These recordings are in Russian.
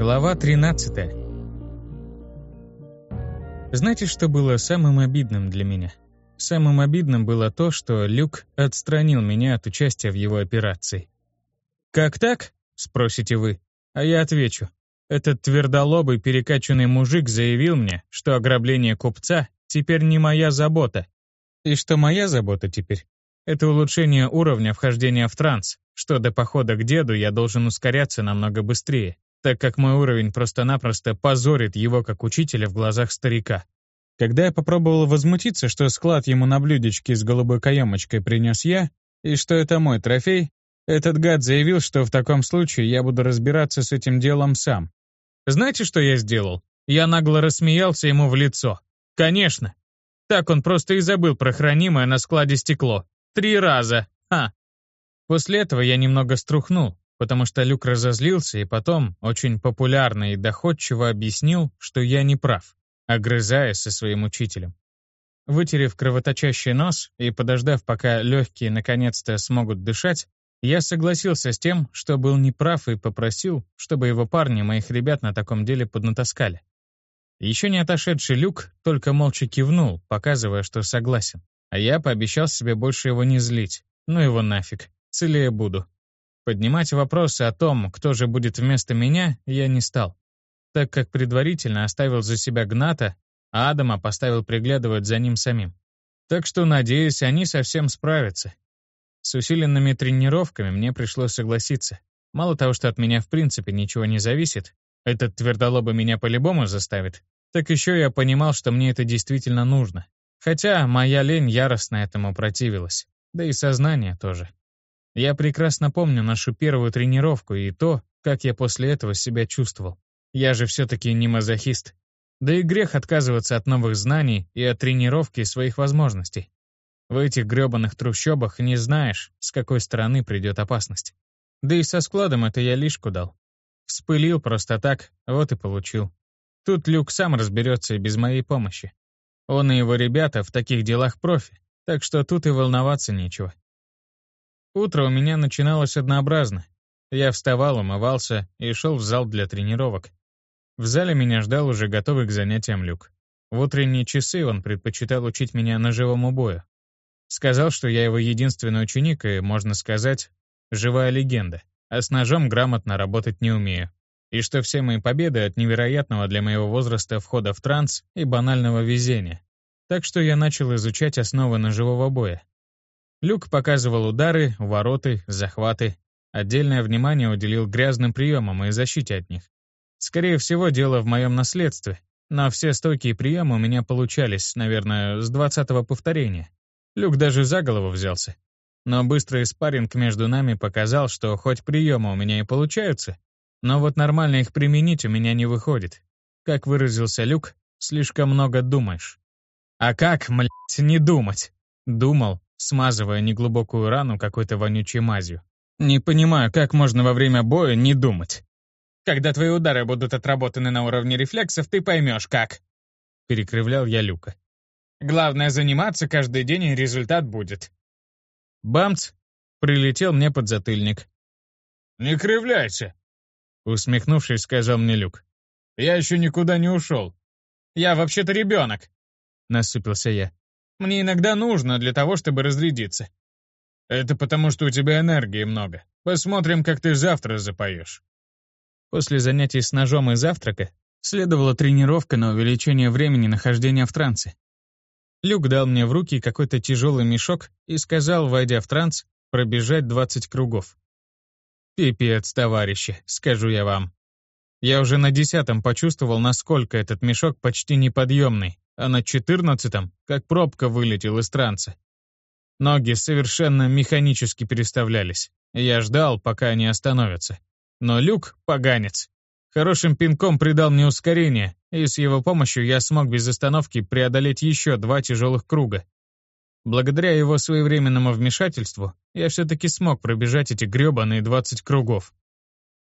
Глава 13. Знаете, что было самым обидным для меня? Самым обидным было то, что Люк отстранил меня от участия в его операции. «Как так?» — спросите вы. А я отвечу. Этот твердолобый перекачанный мужик заявил мне, что ограбление купца теперь не моя забота. И что моя забота теперь — это улучшение уровня вхождения в транс, что до похода к деду я должен ускоряться намного быстрее, так как мой уровень просто-напросто позорит его как учителя в глазах старика. Когда я попробовал возмутиться, что склад ему на блюдечке с голубой каемочкой принес я, и что это мой трофей, этот гад заявил, что в таком случае я буду разбираться с этим делом сам. Знаете, что я сделал? Я нагло рассмеялся ему в лицо. Конечно. Так он просто и забыл про хранимое на складе стекло. Три раза. Ха. После этого я немного струхнул, потому что Люк разозлился и потом очень популярно и доходчиво объяснил, что я не прав, огрызаясь со своим учителем. Вытерев кровоточащий нос и подождав, пока легкие наконец-то смогут дышать, я согласился с тем, что был неправ и попросил, чтобы его парни моих ребят на таком деле поднатаскали. Еще не отошедший Люк только молча кивнул, показывая, что согласен. А я пообещал себе больше его не злить. Ну его нафиг, целее буду. Поднимать вопросы о том, кто же будет вместо меня, я не стал, так как предварительно оставил за себя Гната, а Адама поставил приглядывать за ним самим. Так что, надеюсь, они совсем справятся. С усиленными тренировками мне пришлось согласиться. Мало того, что от меня в принципе ничего не зависит, этот твердолобый меня по-любому заставит, так еще я понимал, что мне это действительно нужно. Хотя моя лень яростно этому противилась, да и сознание тоже. Я прекрасно помню нашу первую тренировку и то, как я после этого себя чувствовал. Я же все-таки не мазохист. Да и грех отказываться от новых знаний и от тренировки своих возможностей. В этих грёбаных трущобах не знаешь, с какой стороны придет опасность. Да и со складом это я лишку дал. Вспылил просто так, вот и получил. Тут Люк сам разберется и без моей помощи. Он и его ребята в таких делах профи, так что тут и волноваться нечего. Утро у меня начиналось однообразно. Я вставал, умывался и шел в зал для тренировок. В зале меня ждал уже готовый к занятиям Люк. В утренние часы он предпочитал учить меня ножевому бою. Сказал, что я его единственный ученик и, можно сказать, живая легенда, а с ножом грамотно работать не умею. И что все мои победы от невероятного для моего возраста входа в транс и банального везения. Так что я начал изучать основы ножевого боя. Люк показывал удары, вороты, захваты. Отдельное внимание уделил грязным приемам и защите от них. Скорее всего, дело в моем наследстве, но все стойкие приемы у меня получались, наверное, с двадцатого повторения. Люк даже за голову взялся. Но быстрый спарринг между нами показал, что хоть приемы у меня и получаются, но вот нормально их применить у меня не выходит. Как выразился Люк, слишком много думаешь. А как, млять, не думать? Думал, смазывая неглубокую рану какой-то вонючей мазью. «Не понимаю, как можно во время боя не думать?» «Когда твои удары будут отработаны на уровне рефлексов, ты поймешь, как!» Перекривлял я Люка. «Главное заниматься каждый день, и результат будет». Бамц! Прилетел мне под затыльник. «Не кривляйся!» Усмехнувшись, сказал мне Люк. «Я еще никуда не ушел». «Я вообще-то ребенок!» Насупился я. Мне иногда нужно для того, чтобы разрядиться. Это потому, что у тебя энергии много. Посмотрим, как ты завтра запоешь. После занятий с ножом и завтрака следовала тренировка на увеличение времени нахождения в трансе. Люк дал мне в руки какой-то тяжелый мешок и сказал, войдя в транс, пробежать 20 кругов. Пипец, товарищи, скажу я вам. Я уже на десятом почувствовал, насколько этот мешок почти неподъемный, а на четырнадцатом, как пробка вылетел из транса. Ноги совершенно механически переставлялись. Я ждал, пока они остановятся. Но Люк, поганец, хорошим пинком придал мне ускорение, и с его помощью я смог без остановки преодолеть еще два тяжелых круга. Благодаря его своевременному вмешательству я все-таки смог пробежать эти гребаные 20 кругов.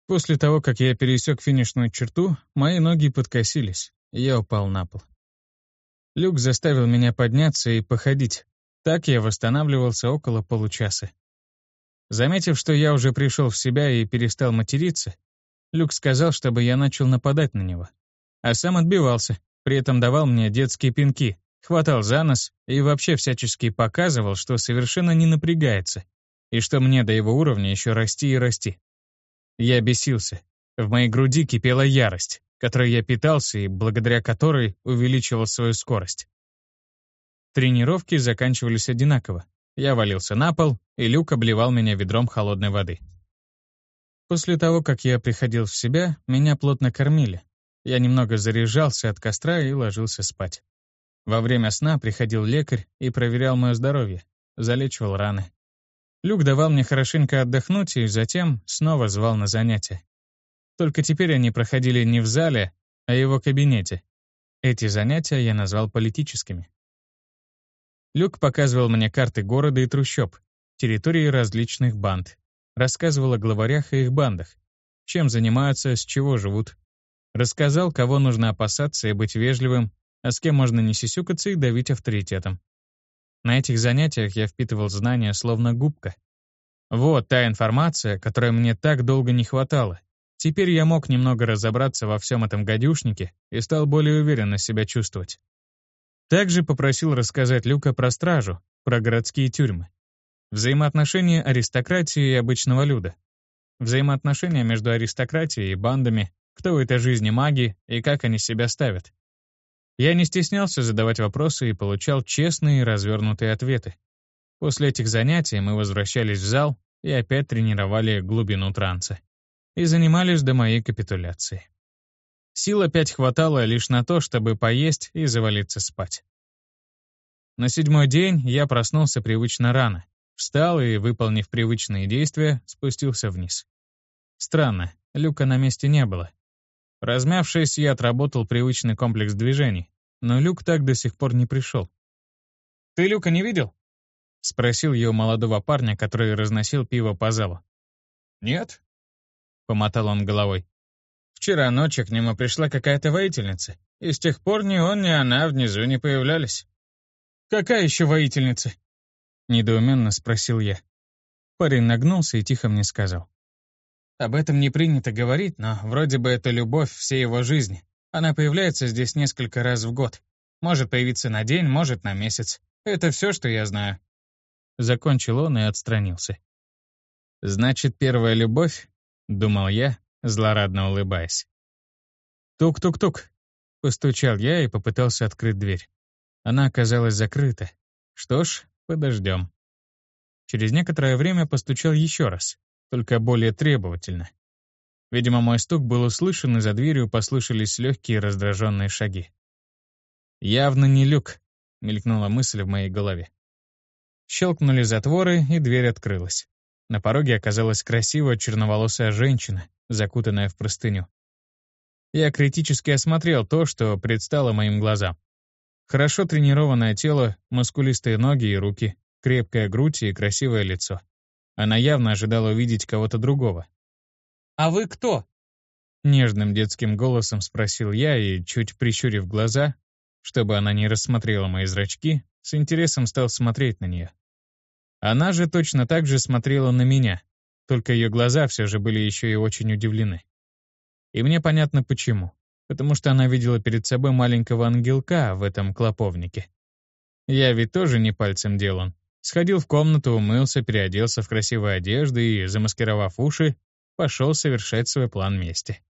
После того, как я пересек финишную черту, мои ноги подкосились, и я упал на пол. Люк заставил меня подняться и походить. Так я восстанавливался около получаса. Заметив, что я уже пришел в себя и перестал материться, Люк сказал, чтобы я начал нападать на него. А сам отбивался, при этом давал мне детские пинки, хватал за нос и вообще всячески показывал, что совершенно не напрягается, и что мне до его уровня еще расти и расти. Я бесился. В моей груди кипела ярость, которой я питался и благодаря которой увеличивал свою скорость. Тренировки заканчивались одинаково. Я валился на пол, и Люк обливал меня ведром холодной воды. После того, как я приходил в себя, меня плотно кормили. Я немного заряжался от костра и ложился спать. Во время сна приходил лекарь и проверял мое здоровье, залечивал раны. Люк давал мне хорошенько отдохнуть и затем снова звал на занятия. Только теперь они проходили не в зале, а его кабинете. Эти занятия я назвал политическими. Люк показывал мне карты города и трущоб, территории различных банд, рассказывал о главарях и их бандах, чем занимаются, с чего живут. Рассказал, кого нужно опасаться и быть вежливым, а с кем можно не сисюкаться и давить авторитетом. На этих занятиях я впитывал знания словно губка. Вот та информация, которой мне так долго не хватало. Теперь я мог немного разобраться во всем этом гадюшнике и стал более уверенно себя чувствовать. Также попросил рассказать Люка про стражу, про городские тюрьмы. Взаимоотношения аристократии и обычного люда. Взаимоотношения между аристократией и бандами, кто в этой жизни маги и как они себя ставят. Я не стеснялся задавать вопросы и получал честные и развернутые ответы. После этих занятий мы возвращались в зал и опять тренировали глубину транса. И занимались до моей капитуляции. Сил опять хватало лишь на то, чтобы поесть и завалиться спать. На седьмой день я проснулся привычно рано, Встал и, выполнив привычные действия, спустился вниз. Странно, люка на месте не было. Размявшись, я отработал привычный комплекс движений, но люк так до сих пор не пришел. «Ты люка не видел?» — спросил я молодого парня, который разносил пиво по залу. «Нет», — помотал он головой. «Вчера ночью к нему пришла какая-то воительница, и с тех пор ни он, ни она внизу не появлялись». «Какая еще воительница?» Недоуменно спросил я. Парень нагнулся и тихо мне сказал. Об этом не принято говорить, но вроде бы это любовь всей его жизни. Она появляется здесь несколько раз в год. Может появиться на день, может на месяц. Это все, что я знаю. Закончил он и отстранился. «Значит, первая любовь?» — думал я, злорадно улыбаясь. «Тук-тук-тук!» — постучал я и попытался открыть дверь. Она оказалась закрыта. Что ж, Подождем. Через некоторое время постучал еще раз, только более требовательно. Видимо, мой стук был услышан, и за дверью послышались легкие раздраженные шаги. «Явно не люк», — мелькнула мысль в моей голове. Щелкнули затворы, и дверь открылась. На пороге оказалась красивая черноволосая женщина, закутанная в простыню. Я критически осмотрел то, что предстало моим глазам. Хорошо тренированное тело, мускулистые ноги и руки, крепкая грудь и красивое лицо. Она явно ожидала увидеть кого-то другого. «А вы кто?» Нежным детским голосом спросил я и, чуть прищурив глаза, чтобы она не рассмотрела мои зрачки, с интересом стал смотреть на нее. Она же точно так же смотрела на меня, только ее глаза все же были еще и очень удивлены. И мне понятно почему потому что она видела перед собой маленького ангелка в этом клоповнике. Я ведь тоже не пальцем делан. Сходил в комнату, умылся, переоделся в красивые одежды и, замаскировав уши, пошел совершать свой план мести.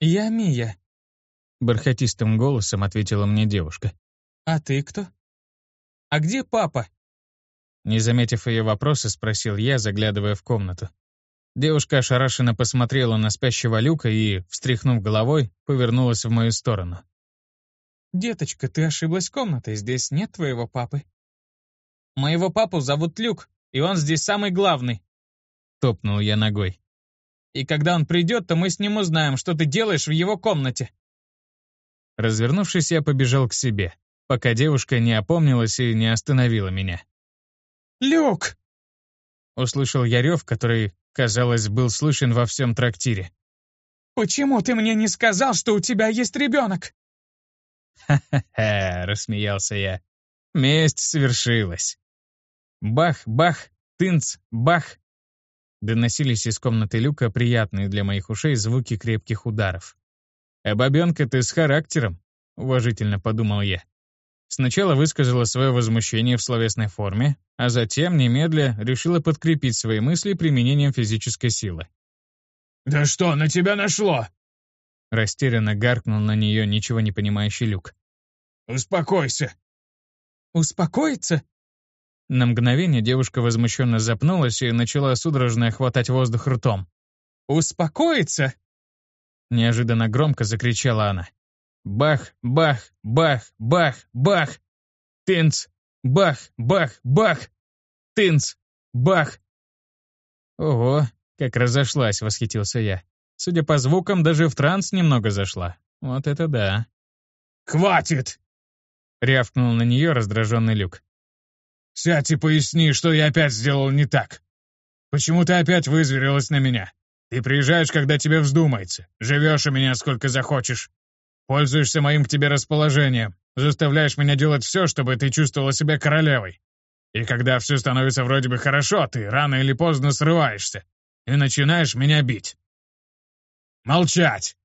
«Я Мия», — бархатистым голосом ответила мне девушка. «А ты кто? А где папа?» Не заметив ее вопроса, спросил я, заглядывая в комнату. Девушка ошарашенно посмотрела на спящего Люка и, встряхнув головой, повернулась в мою сторону. «Деточка, ты ошиблась комнатой, здесь нет твоего папы». «Моего папу зовут Люк, и он здесь самый главный», — топнул я ногой. «И когда он придет, то мы с ним узнаем, что ты делаешь в его комнате». Развернувшись, я побежал к себе, пока девушка не опомнилась и не остановила меня. «Люк!» Услышал я рев, который казалось, был слышен во всем трактире. «Почему ты мне не сказал, что у тебя есть ребенок?» «Ха-ха-ха», — рассмеялся я. Месть совершилась. Бах, бах, тынц, бах. Доносились из комнаты люка приятные для моих ушей звуки крепких ударов. «А бабенка ты с характером», — уважительно подумал я. Сначала высказала свое возмущение в словесной форме, а затем, немедля, решила подкрепить свои мысли применением физической силы. «Да что на тебя нашло?» Растерянно гаркнул на нее ничего не понимающий Люк. «Успокойся!» «Успокоиться?» На мгновение девушка возмущенно запнулась и начала судорожно хватать воздух ртом. «Успокоиться?» Неожиданно громко закричала она. Бах, бах, бах, бах, бах! Тынц! Бах, бах, бах! Тынц! Бах! Ого, как разошлась, восхитился я. Судя по звукам, даже в транс немного зашла. Вот это да. «Хватит!» — рявкнул на нее раздраженный Люк. «Сядь и поясни, что я опять сделал не так. Почему ты опять вызверилась на меня? Ты приезжаешь, когда тебе вздумается, живешь у меня сколько захочешь. Пользуешься моим к тебе расположением, заставляешь меня делать все, чтобы ты чувствовала себя королевой. И когда все становится вроде бы хорошо, ты рано или поздно срываешься и начинаешь меня бить. «Молчать!»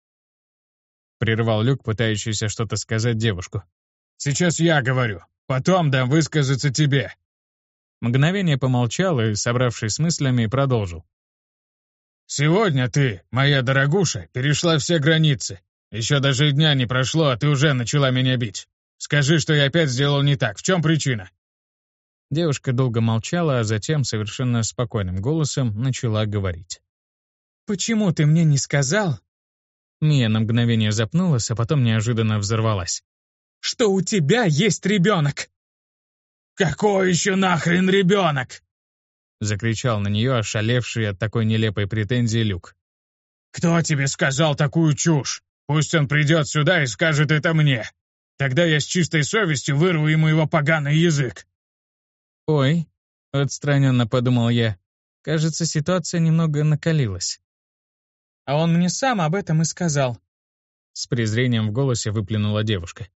— прервал Люк, пытающийся что-то сказать девушку. «Сейчас я говорю, потом дам высказаться тебе». Мгновение помолчал и, собравшись с мыслями, продолжил. «Сегодня ты, моя дорогуша, перешла все границы. Еще даже дня не прошло, а ты уже начала меня бить. Скажи, что я опять сделал не так. В чем причина?» Девушка долго молчала, а затем совершенно спокойным голосом начала говорить. «Почему ты мне не сказал?» Мия на мгновение запнулась, а потом неожиданно взорвалась. «Что у тебя есть ребенок!» «Какой еще нахрен ребенок?» Закричал на нее ошалевший от такой нелепой претензии Люк. «Кто тебе сказал такую чушь? Пусть он придет сюда и скажет это мне. Тогда я с чистой совестью вырву ему его поганый язык». «Ой», — отстраненно подумал я, — кажется, ситуация немного накалилась. А он мне сам об этом и сказал. С презрением в голосе выплюнула девушка.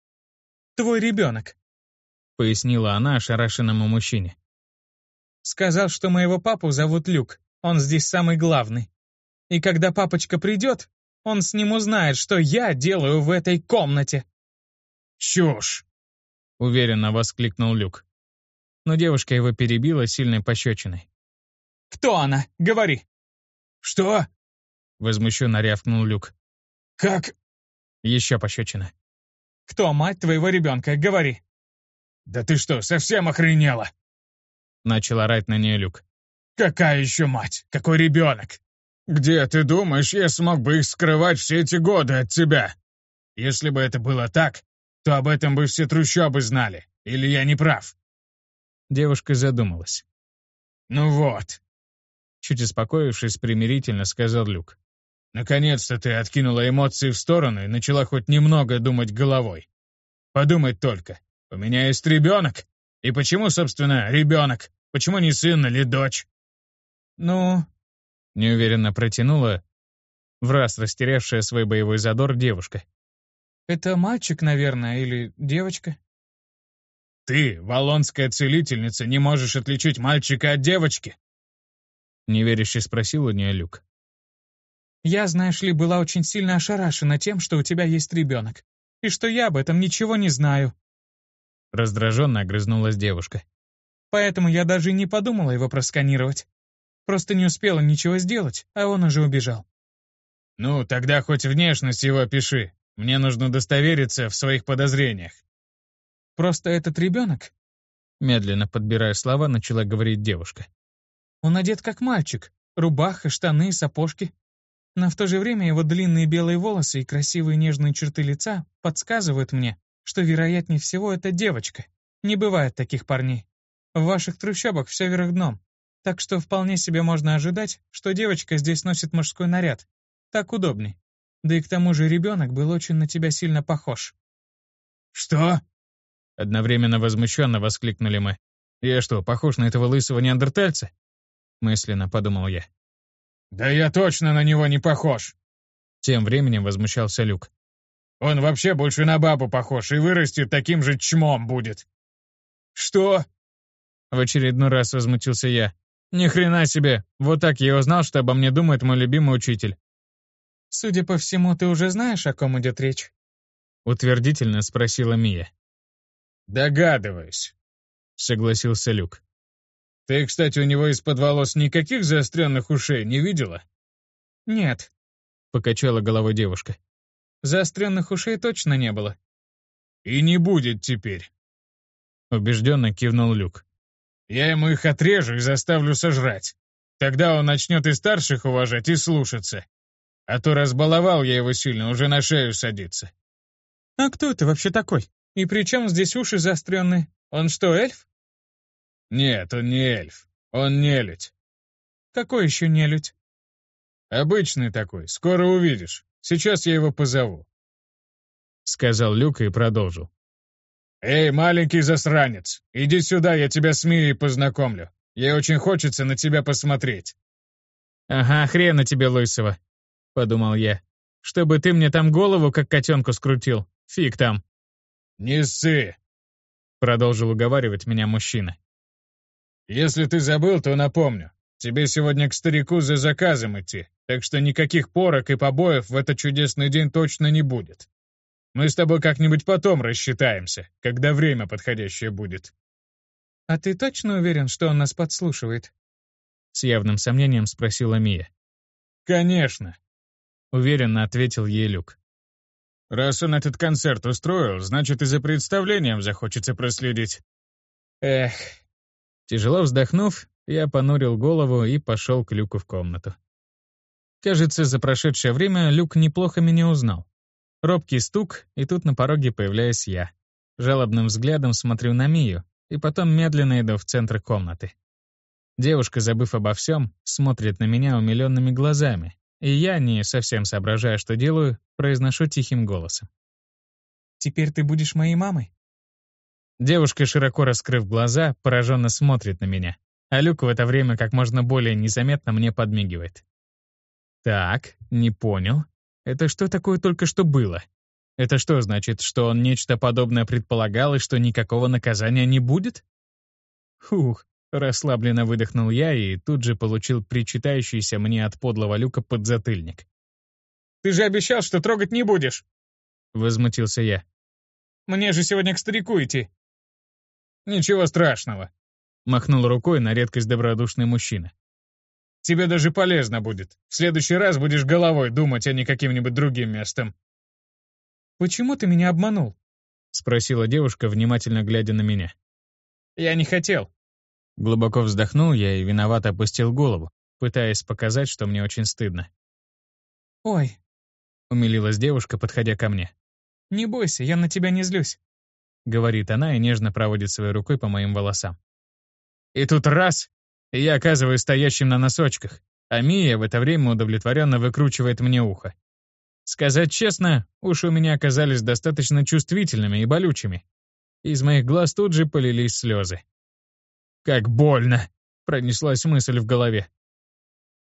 «Твой ребенок», — пояснила она ошарашенному мужчине. «Сказал, что моего папу зовут Люк, он здесь самый главный. И когда папочка придет, он с ним узнает, что я делаю в этой комнате». «Чушь!» — уверенно воскликнул Люк. Но девушка его перебила сильной пощечиной. «Кто она? Говори!» «Что?» Возмущенно рявкнул Люк. «Как?» Еще пощечина. «Кто мать твоего ребенка? Говори!» «Да ты что, совсем охренела?» Начал орать на нее Люк. «Какая еще мать? Какой ребенок? Где, ты думаешь, я смог бы их скрывать все эти годы от тебя? Если бы это было так, то об этом бы все трущобы знали. Или я не прав?» Девушка задумалась. «Ну вот», — чуть успокоившись, примирительно сказал Люк. Наконец-то ты откинула эмоции в сторону и начала хоть немного думать головой. Подумать только, у меня есть ребенок. И почему, собственно, ребенок? Почему не сын или дочь? Ну, неуверенно протянула, в раз растерявшая свой боевой задор девушка. Это мальчик, наверное, или девочка? Ты, валонская целительница, не можешь отличить мальчика от девочки? Неверяще спросил у нее Люк. Я, знаешь ли, была очень сильно ошарашена тем, что у тебя есть ребенок, и что я об этом ничего не знаю. Раздраженно огрызнулась девушка. Поэтому я даже не подумала его просканировать. Просто не успела ничего сделать, а он уже убежал. Ну, тогда хоть внешность его опиши. Мне нужно удостовериться в своих подозрениях. Просто этот ребенок, медленно подбирая слова, начала говорить девушка. Он одет как мальчик. Рубаха, штаны, сапожки. Но в то же время его длинные белые волосы и красивые нежные черты лица подсказывают мне, что вероятнее всего это девочка. Не бывает таких парней. В ваших трущобах все вверх дном. Так что вполне себе можно ожидать, что девочка здесь носит мужской наряд. Так удобней. Да и к тому же ребенок был очень на тебя сильно похож. «Что?» Одновременно возмущенно воскликнули мы. «Я что, похож на этого лысого неандертальца?» Мысленно подумал я. «Да я точно на него не похож!» Тем временем возмущался Люк. «Он вообще больше на бабу похож и вырастет таким же чмом будет!» «Что?» В очередной раз возмутился я. Ни хрена себе, вот так я узнал, что обо мне думает мой любимый учитель. Судя по всему, ты уже знаешь, о ком идет речь? Утвердительно спросила Мия. Догадываюсь, согласился Люк. Ты, кстати, у него из-под волос никаких заостренных ушей не видела? Нет, покачала головой девушка. Заостренных ушей точно не было. И не будет теперь. Убежденно кивнул Люк. Я ему их отрежу и заставлю сожрать. Тогда он начнет и старших уважать, и слушаться. А то разбаловал я его сильно, уже на шею садится. А кто это вообще такой? И при чем здесь уши заостренные? Он что, эльф? Нет, он не эльф. Он нелюдь. Какой еще нелюдь? Обычный такой, скоро увидишь. Сейчас я его позову. Сказал Люк и продолжил. «Эй, маленький засранец, иди сюда, я тебя с Мией познакомлю. Ей очень хочется на тебя посмотреть». «Ага, хрена тебе, Лысого», — подумал я. «Чтобы ты мне там голову, как котенку, скрутил. Фиг там». «Не ссы», — продолжил уговаривать меня мужчина. «Если ты забыл, то напомню. Тебе сегодня к старику за заказом идти, так что никаких порок и побоев в этот чудесный день точно не будет. Мы с тобой как-нибудь потом рассчитаемся, когда время подходящее будет». «А ты точно уверен, что он нас подслушивает?» С явным сомнением спросила Мия. «Конечно», — уверенно ответил ей Люк. «Раз он этот концерт устроил, значит и за представлением захочется проследить». Эх. Тяжело вздохнув, я понурил голову и пошел к Люку в комнату. Кажется, за прошедшее время Люк неплохо меня узнал. Робкий стук, и тут на пороге появляюсь я. Жалобным взглядом смотрю на Мию, и потом медленно иду в центр комнаты. Девушка, забыв обо всем, смотрит на меня умиленными глазами, и я, не совсем соображая, что делаю, произношу тихим голосом. «Теперь ты будешь моей мамой?» Девушка, широко раскрыв глаза, пораженно смотрит на меня, а Люк в это время как можно более незаметно мне подмигивает. «Так, не понял. Это что такое только что было? Это что значит, что он нечто подобное предполагал и что никакого наказания не будет? Фух, расслабленно выдохнул я и тут же получил причитающийся мне от подлого люка подзатыльник. «Ты же обещал, что трогать не будешь!» Возмутился я. «Мне же сегодня к старику идти!» «Ничего страшного!» Махнул рукой на редкость добродушный мужчина. Тебе даже полезно будет. В следующий раз будешь головой думать, а не каким-нибудь другим местом». «Почему ты меня обманул?» — спросила девушка, внимательно глядя на меня. «Я не хотел». Глубоко вздохнул я и виновато опустил голову, пытаясь показать, что мне очень стыдно. «Ой», — умилилась девушка, подходя ко мне. «Не бойся, я на тебя не злюсь», — говорит она и нежно проводит своей рукой по моим волосам. И тут раз и я оказываюсь стоящим на носочках, а Мия в это время удовлетворенно выкручивает мне ухо. Сказать честно, уши у меня оказались достаточно чувствительными и болючими. Из моих глаз тут же полились слезы. «Как больно!» — пронеслась мысль в голове.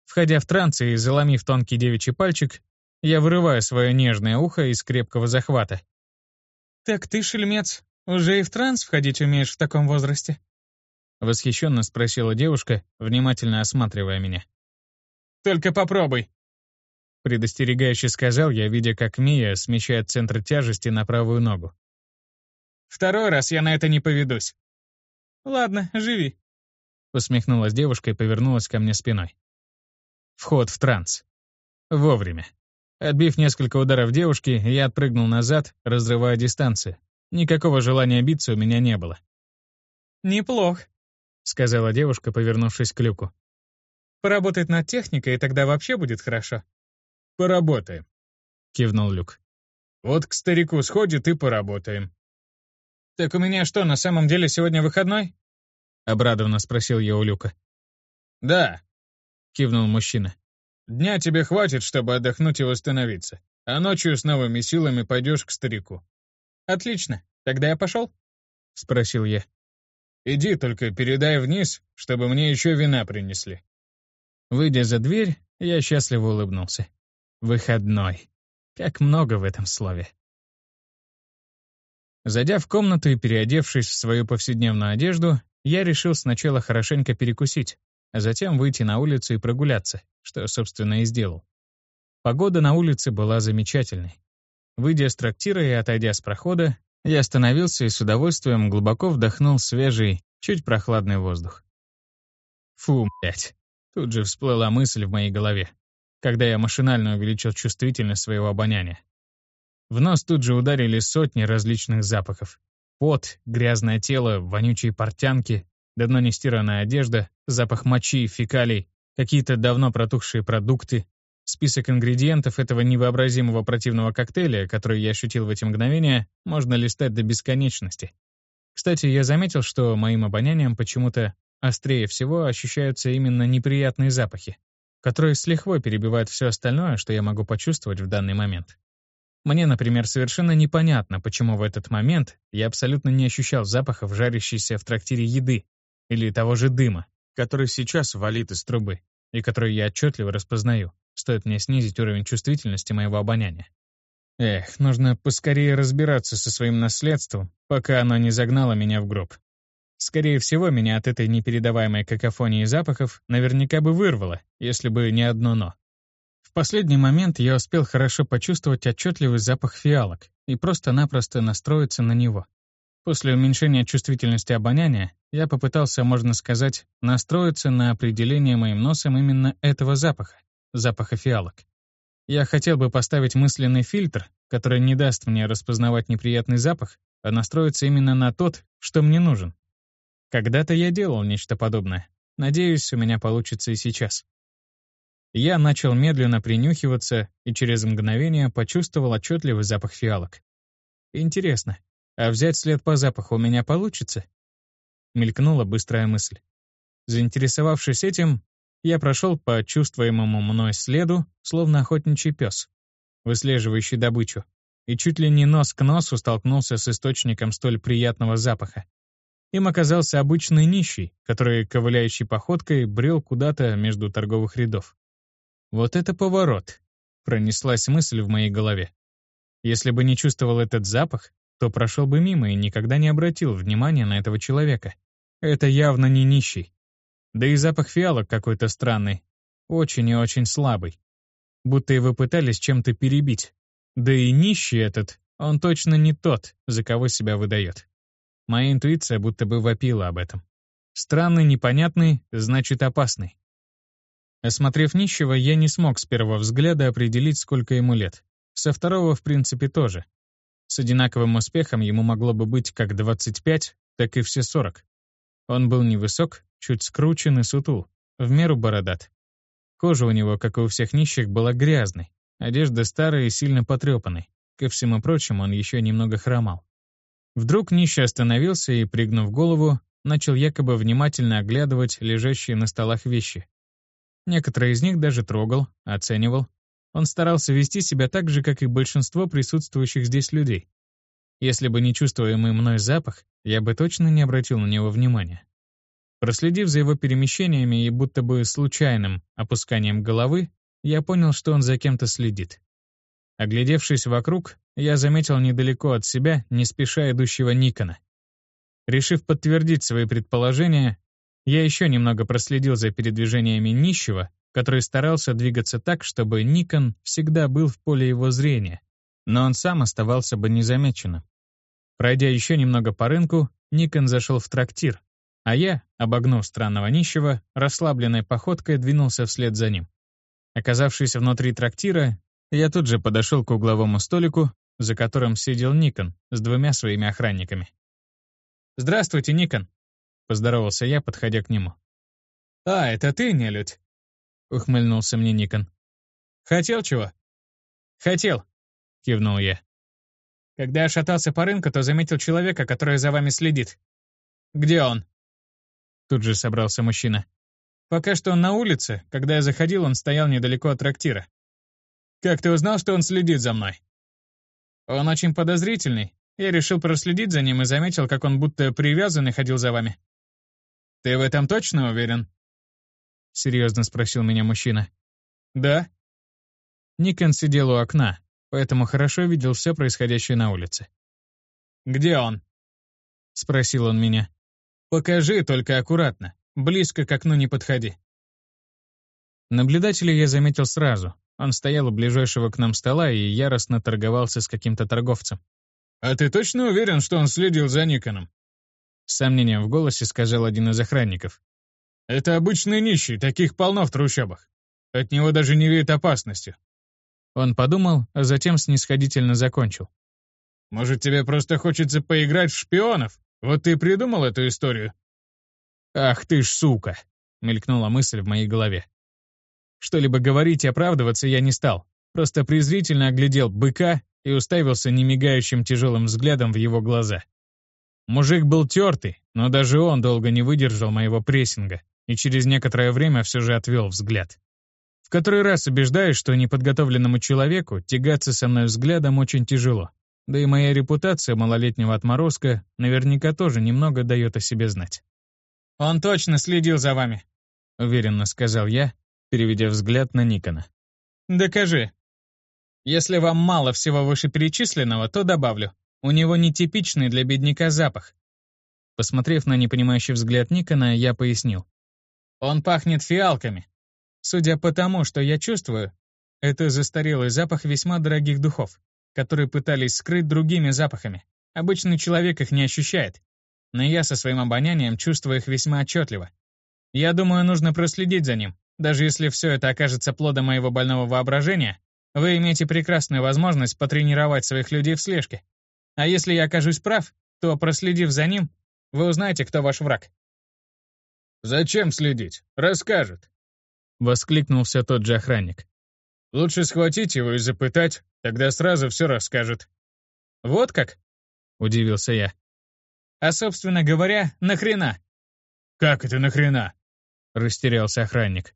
Входя в транс и заломив тонкий девичий пальчик, я вырываю свое нежное ухо из крепкого захвата. «Так ты, шельмец, уже и в транс входить умеешь в таком возрасте?» Восхищенно спросила девушка, внимательно осматривая меня. «Только попробуй!» Предостерегающе сказал я, видя, как Мия смещает центр тяжести на правую ногу. «Второй раз я на это не поведусь». «Ладно, живи», — усмехнулась девушка и повернулась ко мне спиной. Вход в транс. Вовремя. Отбив несколько ударов девушки, я отпрыгнул назад, разрывая дистанцию. Никакого желания биться у меня не было. «Неплох», — сказала девушка, повернувшись к люку. «Поработать над техникой, и тогда вообще будет хорошо». «Поработаем», — кивнул Люк. «Вот к старику сходит и поработаем». «Так у меня что, на самом деле сегодня выходной?» — обрадованно спросил я у Люка. «Да», — кивнул мужчина. «Дня тебе хватит, чтобы отдохнуть и восстановиться, а ночью с новыми силами пойдешь к старику». «Отлично. Тогда я пошел?» — спросил я. Иди только передай вниз, чтобы мне еще вина принесли». Выйдя за дверь, я счастливо улыбнулся. Выходной. Как много в этом слове. Зайдя в комнату и переодевшись в свою повседневную одежду, я решил сначала хорошенько перекусить, а затем выйти на улицу и прогуляться, что, собственно, и сделал. Погода на улице была замечательной. Выйдя с трактира и отойдя с прохода, я остановился и с удовольствием глубоко вдохнул свежий, чуть прохладный воздух. Фу, блядь. Тут же всплыла мысль в моей голове, когда я машинально увеличил чувствительность своего обоняния. В нос тут же ударили сотни различных запахов. Пот, грязное тело, вонючие портянки, давно не стиранная одежда, запах мочи, фекалий, какие-то давно протухшие продукты, Список ингредиентов этого невообразимого противного коктейля, который я ощутил в эти мгновения, можно листать до бесконечности. Кстати, я заметил, что моим обонянием почему-то острее всего ощущаются именно неприятные запахи, которые с лихвой перебивают все остальное, что я могу почувствовать в данный момент. Мне, например, совершенно непонятно, почему в этот момент я абсолютно не ощущал запахов жарящейся в трактире еды или того же дыма, который сейчас валит из трубы и который я отчетливо распознаю. Стоит мне снизить уровень чувствительности моего обоняния. Эх, нужно поскорее разбираться со своим наследством, пока оно не загнало меня в гроб. Скорее всего, меня от этой непередаваемой какофонии запахов наверняка бы вырвало, если бы не одно «но». В последний момент я успел хорошо почувствовать отчетливый запах фиалок и просто-напросто настроиться на него. После уменьшения чувствительности обоняния я попытался, можно сказать, настроиться на определение моим носом именно этого запаха запаха фиалок. Я хотел бы поставить мысленный фильтр, который не даст мне распознавать неприятный запах, а настроиться именно на тот, что мне нужен. Когда-то я делал нечто подобное. Надеюсь, у меня получится и сейчас. Я начал медленно принюхиваться и через мгновение почувствовал отчетливый запах фиалок. Интересно, а взять след по запаху у меня получится? Мелькнула быстрая мысль. Заинтересовавшись этим, я прошел по чувствуемому мной следу, словно охотничий пес, выслеживающий добычу, и чуть ли не нос к носу столкнулся с источником столь приятного запаха. Им оказался обычный нищий, который ковыляющей походкой брел куда-то между торговых рядов. «Вот это поворот!» — пронеслась мысль в моей голове. Если бы не чувствовал этот запах, то прошел бы мимо и никогда не обратил внимания на этого человека. Это явно не нищий. Да и запах фиалок какой-то странный. Очень и очень слабый. Будто его пытались чем-то перебить. Да и нищий этот, он точно не тот, за кого себя выдает. Моя интуиция будто бы вопила об этом. Странный, непонятный, значит опасный. Осмотрев нищего, я не смог с первого взгляда определить, сколько ему лет. Со второго, в принципе, тоже. С одинаковым успехом ему могло бы быть как 25, так и все 40. Он был невысок, чуть скручен и сутул, в меру бородат. Кожа у него, как и у всех нищих, была грязной, одежда старая и сильно потрепанной. Ко всему прочему, он еще немного хромал. Вдруг нищий остановился и, пригнув голову, начал якобы внимательно оглядывать лежащие на столах вещи. Некоторые из них даже трогал, оценивал. Он старался вести себя так же, как и большинство присутствующих здесь людей. Если бы не чувствуемый мной запах, я бы точно не обратил на него внимания. Проследив за его перемещениями и будто бы случайным опусканием головы, я понял, что он за кем-то следит. Оглядевшись вокруг, я заметил недалеко от себя не спеша идущего Никона. Решив подтвердить свои предположения, я еще немного проследил за передвижениями нищего, который старался двигаться так, чтобы Никон всегда был в поле его зрения, но он сам оставался бы незамеченным. Пройдя еще немного по рынку, Никон зашел в трактир, а я, обогнув странного нищего, расслабленной походкой двинулся вслед за ним. Оказавшись внутри трактира, я тут же подошел к угловому столику, за которым сидел Никон с двумя своими охранниками. «Здравствуйте, Никон!» — поздоровался я, подходя к нему. «А, это ты, нелюдь?» — ухмыльнулся мне Никон. «Хотел чего?» «Хотел», — кивнул я. «Когда я шатался по рынку, то заметил человека, который за вами следит. Где он?» Тут же собрался мужчина. Пока что он на улице. Когда я заходил, он стоял недалеко от трактира. Как ты узнал, что он следит за мной? Он очень подозрительный. Я решил проследить за ним и заметил, как он будто привязанный ходил за вами. Ты в этом точно уверен? Серьезно спросил меня мужчина. Да. Никон сидел у окна, поэтому хорошо видел все происходящее на улице. «Где он?» — спросил он меня. «Покажи, только аккуратно. Близко к окну не подходи. Наблюдателя я заметил сразу. Он стоял у ближайшего к нам стола и яростно торговался с каким-то торговцем. «А ты точно уверен, что он следил за Никоном?» С сомнением в голосе сказал один из охранников. «Это обычный нищий, таких полно в трущобах. От него даже не веет опасностью». Он подумал, а затем снисходительно закончил. «Может, тебе просто хочется поиграть в шпионов? Вот ты придумал эту историю?» «Ах ты ж сука!» — мелькнула мысль в моей голове. Что-либо говорить и оправдываться я не стал, просто презрительно оглядел быка и уставился немигающим тяжелым взглядом в его глаза. Мужик был тертый, но даже он долго не выдержал моего прессинга и через некоторое время все же отвел взгляд. В который раз убеждаюсь, что неподготовленному человеку тягаться со мной взглядом очень тяжело. Да и моя репутация малолетнего отморозка наверняка тоже немного дает о себе знать. «Он точно следил за вами», — уверенно сказал я, переведя взгляд на Никона. «Докажи. Если вам мало всего вышеперечисленного, то добавлю. У него нетипичный для бедняка запах». Посмотрев на непонимающий взгляд Никона, я пояснил. «Он пахнет фиалками. Судя по тому, что я чувствую, это застарелый запах весьма дорогих духов, которые пытались скрыть другими запахами. Обычный человек их не ощущает, но я со своим обонянием чувствую их весьма отчетливо. Я думаю, нужно проследить за ним. Даже если все это окажется плодом моего больного воображения, вы имеете прекрасную возможность потренировать своих людей в слежке. А если я окажусь прав, то, проследив за ним, вы узнаете, кто ваш враг. «Зачем следить? Расскажет!» — воскликнул все тот же охранник. «Лучше схватить его и запытать, тогда сразу все расскажет». «Вот как?» — удивился я. А, собственно говоря, нахрена? Как это нахрена? Растерялся охранник.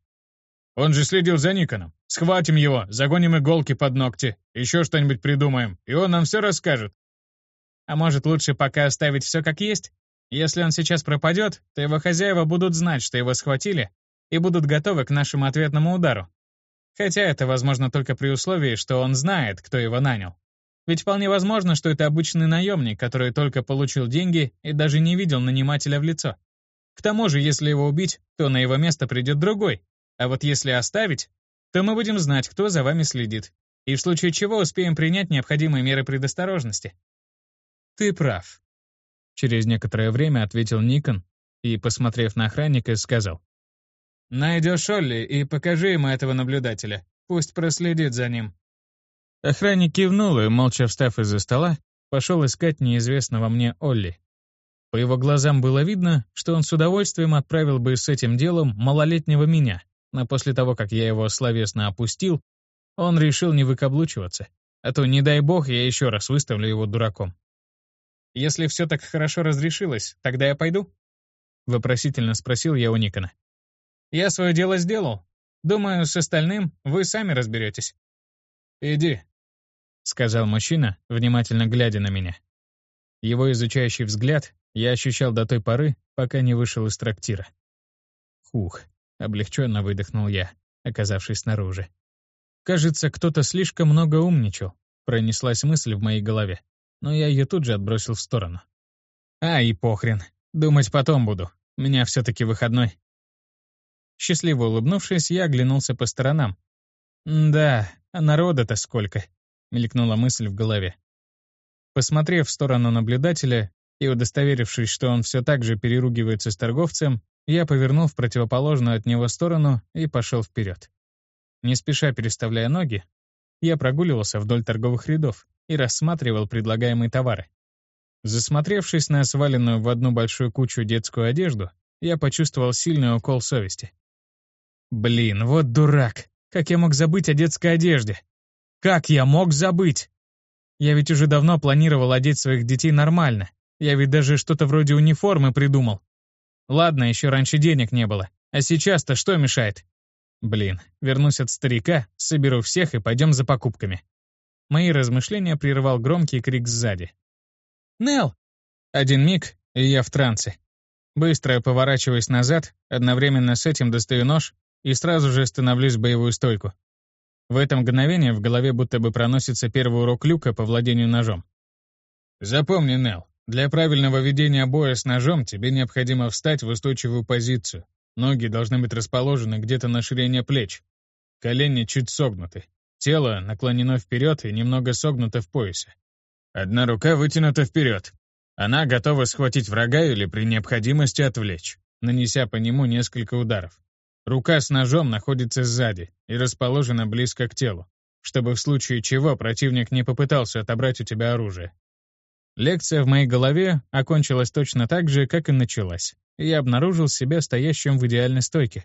Он же следил за Никоном. Схватим его, загоним иголки под ногти, еще что-нибудь придумаем, и он нам все расскажет. А может, лучше пока оставить все как есть? Если он сейчас пропадет, то его хозяева будут знать, что его схватили, и будут готовы к нашему ответному удару. Хотя это возможно только при условии, что он знает, кто его нанял. Ведь вполне возможно, что это обычный наемник, который только получил деньги и даже не видел нанимателя в лицо. К тому же, если его убить, то на его место придет другой. А вот если оставить, то мы будем знать, кто за вами следит. И в случае чего успеем принять необходимые меры предосторожности. Ты прав. Через некоторое время ответил Никон и, посмотрев на охранника, сказал. Найдешь Олли и покажи ему этого наблюдателя. Пусть проследит за ним. Охранник кивнул и, молча встав из-за стола, пошел искать неизвестного мне Олли. По его глазам было видно, что он с удовольствием отправил бы с этим делом малолетнего меня, но после того, как я его словесно опустил, он решил не выкаблучиваться, а то, не дай бог, я еще раз выставлю его дураком. «Если все так хорошо разрешилось, тогда я пойду?» — вопросительно спросил я у Никона. «Я свое дело сделал. Думаю, с остальным вы сами разберетесь». «Иди», сказал мужчина, внимательно глядя на меня. Его изучающий взгляд я ощущал до той поры, пока не вышел из трактира. Хух, облегченно выдохнул я, оказавшись снаружи. Кажется, кто-то слишком много умничал, пронеслась мысль в моей голове, но я ее тут же отбросил в сторону. А, и похрен, думать потом буду, у меня все-таки выходной. Счастливо улыбнувшись, я оглянулся по сторонам. Да, а народа-то сколько. — мелькнула мысль в голове. Посмотрев в сторону наблюдателя и удостоверившись, что он все так же переругивается с торговцем, я повернул в противоположную от него сторону и пошел вперед. Не спеша переставляя ноги, я прогуливался вдоль торговых рядов и рассматривал предлагаемые товары. Засмотревшись на сваленную в одну большую кучу детскую одежду, я почувствовал сильный укол совести. Блин, вот дурак! Как я мог забыть о детской одежде? Как я мог забыть? Я ведь уже давно планировал одеть своих детей нормально. Я ведь даже что-то вроде униформы придумал. Ладно, еще раньше денег не было. А сейчас-то что мешает? Блин, вернусь от старика, соберу всех и пойдем за покупками. Мои размышления прервал громкий крик сзади. «Нелл!» Один миг, и я в трансе. Быстро поворачиваюсь назад, одновременно с этим достаю нож и сразу же становлюсь в боевую стойку. В это мгновение в голове будто бы проносится первый урок Люка по владению ножом. «Запомни, Нел, Для правильного ведения боя с ножом тебе необходимо встать в устойчивую позицию. Ноги должны быть расположены где-то на ширине плеч. Колени чуть согнуты. Тело наклонено вперед и немного согнуто в поясе. Одна рука вытянута вперед. Она готова схватить врага или при необходимости отвлечь, нанеся по нему несколько ударов. Рука с ножом находится сзади и расположена близко к телу, чтобы в случае чего противник не попытался отобрать у тебя оружие. Лекция в моей голове окончилась точно так же, как и началась, и я обнаружил себя стоящим в идеальной стойке.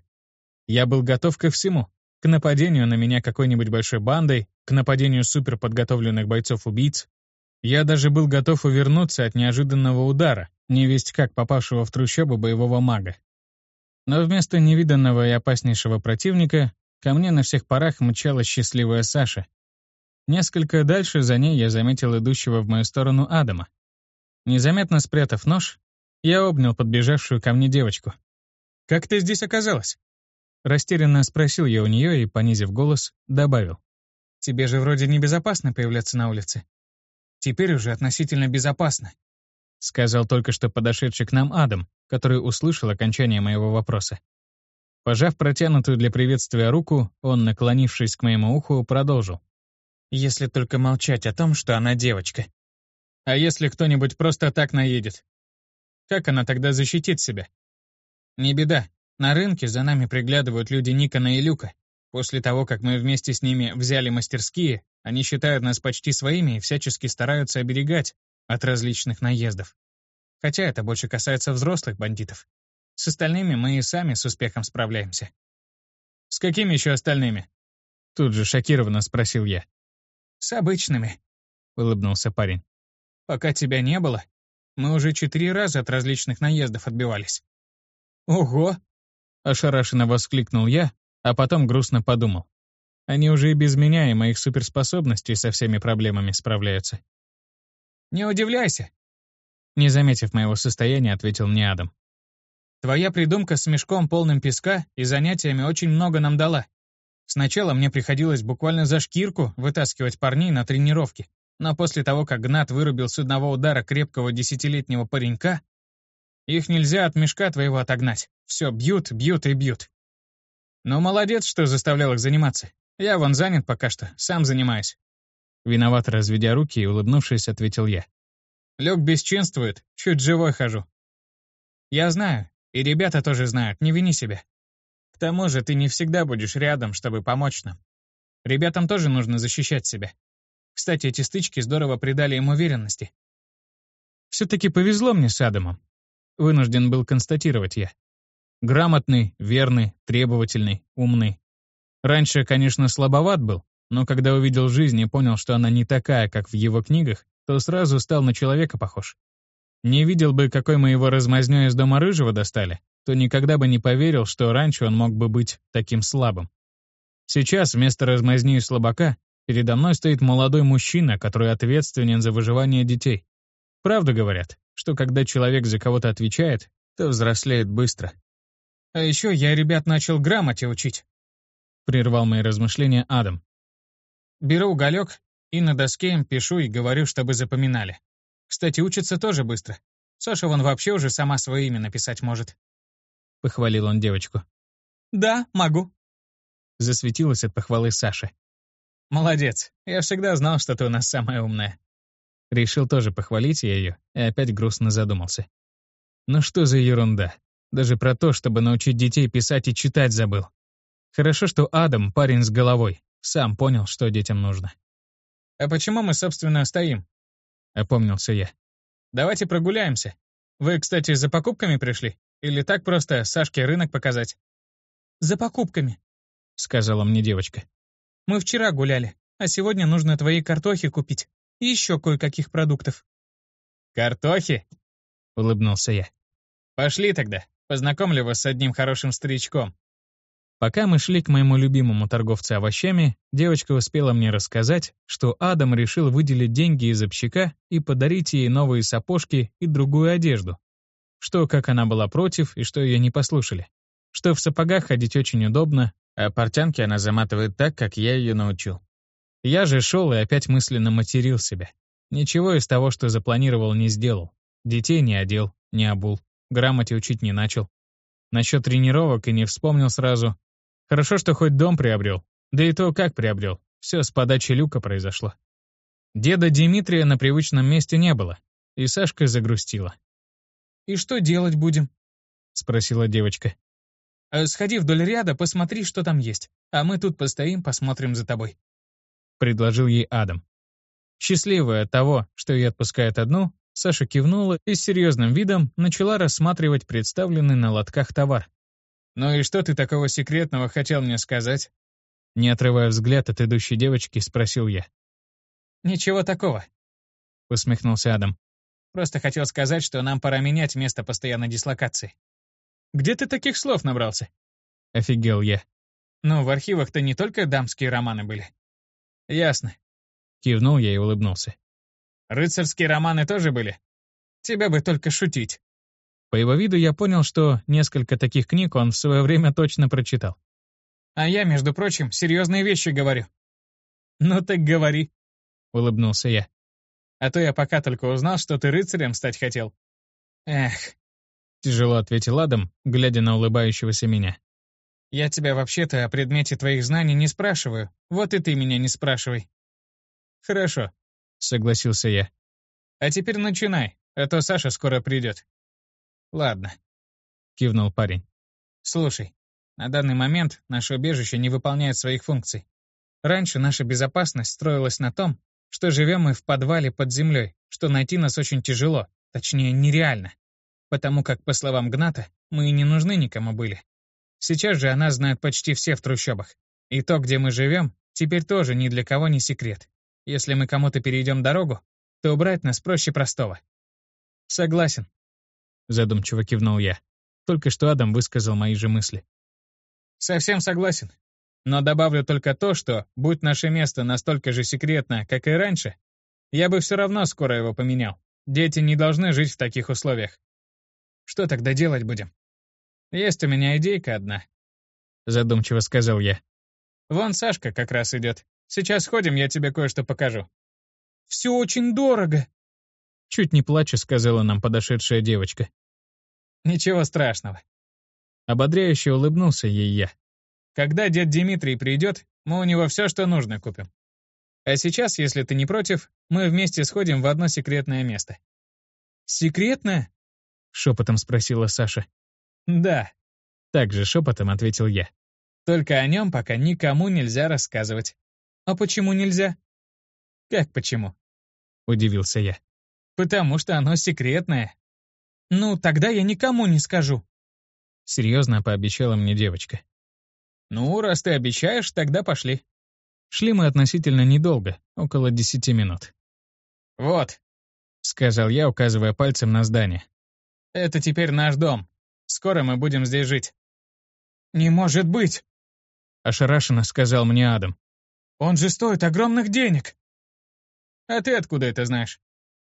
Я был готов ко всему, к нападению на меня какой-нибудь большой бандой, к нападению суперподготовленных бойцов-убийц. Я даже был готов увернуться от неожиданного удара, невесть как попавшего в трущобу боевого мага. Но вместо невиданного и опаснейшего противника ко мне на всех парах мчала счастливая Саша, Несколько дальше за ней я заметил идущего в мою сторону Адама. Незаметно спрятав нож, я обнял подбежавшую ко мне девочку. «Как ты здесь оказалась?» Растерянно спросил я у нее и, понизив голос, добавил. «Тебе же вроде небезопасно появляться на улице». «Теперь уже относительно безопасно», — сказал только что подошедший к нам Адам, который услышал окончание моего вопроса. Пожав протянутую для приветствия руку, он, наклонившись к моему уху, продолжил. Если только молчать о том, что она девочка. А если кто-нибудь просто так наедет? Как она тогда защитит себя? Не беда. На рынке за нами приглядывают люди Никона и Люка. После того, как мы вместе с ними взяли мастерские, они считают нас почти своими и всячески стараются оберегать от различных наездов. Хотя это больше касается взрослых бандитов. С остальными мы и сами с успехом справляемся. «С какими еще остальными?» Тут же шокированно спросил я. «С обычными», — улыбнулся парень. «Пока тебя не было, мы уже четыре раза от различных наездов отбивались». «Ого!» — ошарашенно воскликнул я, а потом грустно подумал. Они уже и без меня и моих суперспособностей со всеми проблемами справляются. «Не удивляйся», — не заметив моего состояния, ответил мне Адам. «Твоя придумка с мешком полным песка и занятиями очень много нам дала. Сначала мне приходилось буквально за шкирку вытаскивать парней на тренировки, но после того, как Гнат вырубил с одного удара крепкого десятилетнего паренька, их нельзя от мешка твоего отогнать. Все бьют, бьют и бьют. Ну, молодец, что заставлял их заниматься. Я вон занят пока что, сам занимаюсь. Виноват, разведя руки и улыбнувшись, ответил я. Люк бесчинствует, чуть живой хожу. Я знаю, и ребята тоже знают, не вини себя. К тому же ты не всегда будешь рядом, чтобы помочь нам. Ребятам тоже нужно защищать себя. Кстати, эти стычки здорово придали им уверенности. Все-таки повезло мне с Адамом. Вынужден был констатировать я. Грамотный, верный, требовательный, умный. Раньше, конечно, слабоват был, но когда увидел жизнь и понял, что она не такая, как в его книгах, то сразу стал на человека похож. Не видел бы, какой мы его размазнёй из дома рыжего достали, то никогда бы не поверил, что раньше он мог бы быть таким слабым. Сейчас вместо размазни и слабака передо мной стоит молодой мужчина, который ответственен за выживание детей. Правда говорят, что когда человек за кого-то отвечает, то взрослеет быстро. А еще я ребят начал грамоте учить. Прервал мои размышления Адам. Беру уголек и на доске им пишу и говорю, чтобы запоминали. Кстати, учится тоже быстро. Саша вон вообще уже сама свое имя написать может похвалил он девочку. «Да, могу», — засветилась от похвалы Саши. «Молодец, я всегда знал, что ты у нас самая умная». Решил тоже похвалить я ее и опять грустно задумался. Ну что за ерунда? Даже про то, чтобы научить детей писать и читать забыл. Хорошо, что Адам, парень с головой, сам понял, что детям нужно. «А почему мы, собственно, стоим?» — опомнился я. «Давайте прогуляемся. Вы, кстати, за покупками пришли?» Или так просто Сашке рынок показать?» «За покупками», — сказала мне девочка. «Мы вчера гуляли, а сегодня нужно твои картохи купить и еще кое-каких продуктов». «Картохи?» — улыбнулся я. «Пошли тогда, познакомлю вас с одним хорошим старичком». Пока мы шли к моему любимому торговцу овощами, девочка успела мне рассказать, что Адам решил выделить деньги из общака и подарить ей новые сапожки и другую одежду, что как она была против и что ее не послушали, что в сапогах ходить очень удобно, а портянки она заматывает так, как я ее научил. Я же шел и опять мысленно материл себя. Ничего из того, что запланировал, не сделал. Детей не одел, не обул, грамоте учить не начал. Насчет тренировок и не вспомнил сразу. Хорошо, что хоть дом приобрел. Да и то как приобрел. Все с подачи люка произошло. Деда Дмитрия на привычном месте не было, и Сашка загрустила. «И что делать будем?» — спросила девочка. «Э, «Сходи вдоль ряда, посмотри, что там есть, а мы тут постоим, посмотрим за тобой», — предложил ей Адам. Счастливая от того, что ее отпускает одну, Саша кивнула и с серьезным видом начала рассматривать представленный на лотках товар. «Ну и что ты такого секретного хотел мне сказать?» Не отрывая взгляд от идущей девочки, спросил я. «Ничего такого», — усмехнулся Адам. «Просто хотел сказать, что нам пора менять место постоянной дислокации». «Где ты таких слов набрался?» — офигел я. «Ну, в архивах-то не только дамские романы были». «Ясно», — кивнул я и улыбнулся. «Рыцарские романы тоже были? Тебя бы только шутить». По его виду я понял, что несколько таких книг он в свое время точно прочитал. «А я, между прочим, серьезные вещи говорю». «Ну так говори», — улыбнулся я. «А то я пока только узнал, что ты рыцарем стать хотел». «Эх», — тяжело ответил Адам, глядя на улыбающегося меня. «Я тебя вообще-то о предмете твоих знаний не спрашиваю, вот и ты меня не спрашивай». «Хорошо», — согласился я. «А теперь начинай, а то Саша скоро придет». «Ладно», — кивнул парень. «Слушай, на данный момент наше убежище не выполняет своих функций. Раньше наша безопасность строилась на том, что живем мы в подвале под землей, что найти нас очень тяжело, точнее нереально, потому как, по словам Гната, мы и не нужны никому были. Сейчас же о нас знают почти все в трущобах. И то, где мы живем, теперь тоже ни для кого не секрет. Если мы кому-то перейдем дорогу, то убрать нас проще простого. Согласен. Задумчиво кивнул я. Только что Адам высказал мои же мысли. Совсем согласен. Но добавлю только то, что, будь наше место настолько же секретно, как и раньше, я бы все равно скоро его поменял. Дети не должны жить в таких условиях. Что тогда делать будем? Есть у меня идейка одна. Задумчиво сказал я. Вон Сашка как раз идет. Сейчас ходим, я тебе кое-что покажу. Все очень дорого. Чуть не плача, сказала нам подошедшая девочка. Ничего страшного. Ободряюще улыбнулся ей я. Когда дед Дмитрий придет, мы у него все, что нужно, купим. А сейчас, если ты не против, мы вместе сходим в одно секретное место». «Секретное?» — шепотом спросила Саша. «Да», — также шепотом ответил я. «Только о нем пока никому нельзя рассказывать». «А почему нельзя?» «Как почему?» — удивился я. «Потому что оно секретное». «Ну, тогда я никому не скажу», — серьезно пообещала мне девочка. «Ну, раз ты обещаешь, тогда пошли». Шли мы относительно недолго, около десяти минут. «Вот», — сказал я, указывая пальцем на здание. «Это теперь наш дом. Скоро мы будем здесь жить». «Не может быть!» — ошарашенно сказал мне Адам. «Он же стоит огромных денег!» «А ты откуда это знаешь?» —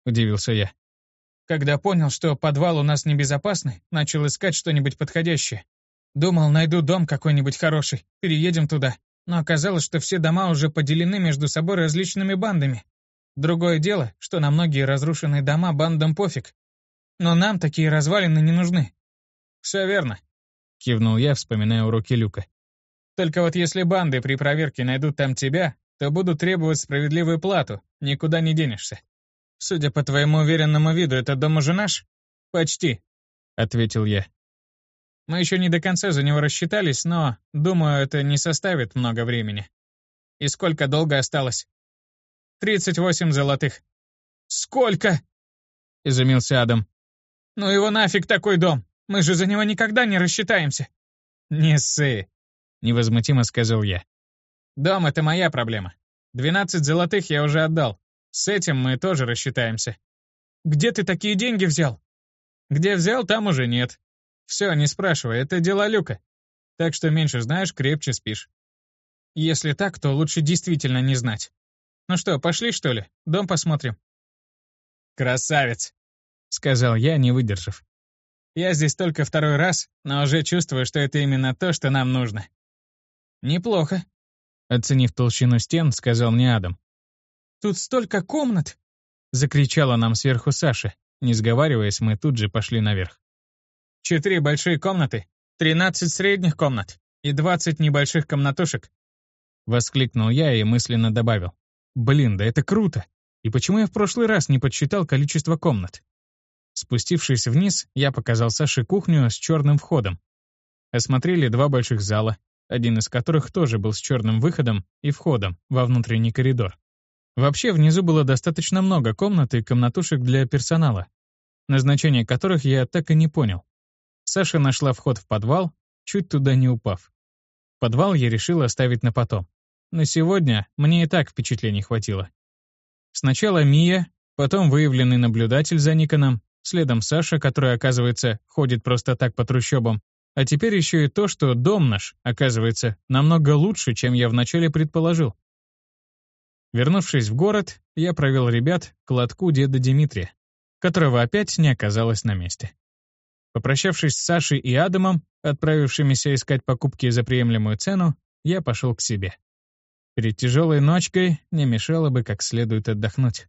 удивился я. Когда понял, что подвал у нас небезопасный, начал искать что-нибудь подходящее. Думал, найду дом какой-нибудь хороший, переедем туда. Но оказалось, что все дома уже поделены между собой различными бандами. Другое дело, что на многие разрушенные дома бандам пофиг. Но нам такие развалины не нужны. Все верно, кивнул я, вспоминая уроки Люка. Только вот если банды при проверке найдут там тебя, то будут требовать справедливую плату, никуда не денешься. Судя по твоему уверенному виду, этот дом уже наш? Почти, ответил я. Мы еще не до конца за него рассчитались, но, думаю, это не составит много времени. И сколько долго осталось? Тридцать восемь золотых. Сколько? Изумился Адам. Ну его нафиг такой дом. Мы же за него никогда не рассчитаемся. Не ссы, невозмутимо сказал я. Дом — это моя проблема. Двенадцать золотых я уже отдал. С этим мы тоже рассчитаемся. Где ты такие деньги взял? Где взял, там уже нет. Все, не спрашивай, это дела Люка. Так что меньше знаешь, крепче спишь. Если так, то лучше действительно не знать. Ну что, пошли, что ли? Дом посмотрим. Красавец, сказал я, не выдержав. Я здесь только второй раз, но уже чувствую, что это именно то, что нам нужно. Неплохо, оценив толщину стен, сказал мне Адам. Тут столько комнат, закричала нам сверху Саша, Не сговариваясь, мы тут же пошли наверх. Четыре большие комнаты, тринадцать средних комнат и двадцать небольших комнатушек. Воскликнул я и мысленно добавил. Блин, да это круто! И почему я в прошлый раз не подсчитал количество комнат? Спустившись вниз, я показал Саше кухню с черным входом. Осмотрели два больших зала, один из которых тоже был с черным выходом и входом во внутренний коридор. Вообще, внизу было достаточно много комнат и комнатушек для персонала, назначение которых я так и не понял. Саша нашла вход в подвал, чуть туда не упав. Подвал я решил оставить на потом. На сегодня мне и так впечатлений хватило. Сначала Мия, потом выявленный наблюдатель за Никоном, следом Саша, который, оказывается, ходит просто так по трущобам, а теперь еще и то, что дом наш, оказывается, намного лучше, чем я вначале предположил. Вернувшись в город, я провел ребят к лотку деда Дмитрия, которого опять не оказалось на месте. Попрощавшись с Сашей и Адамом, отправившимися искать покупки за приемлемую цену, я пошел к себе. Перед тяжелой ночкой не мешало бы как следует отдохнуть.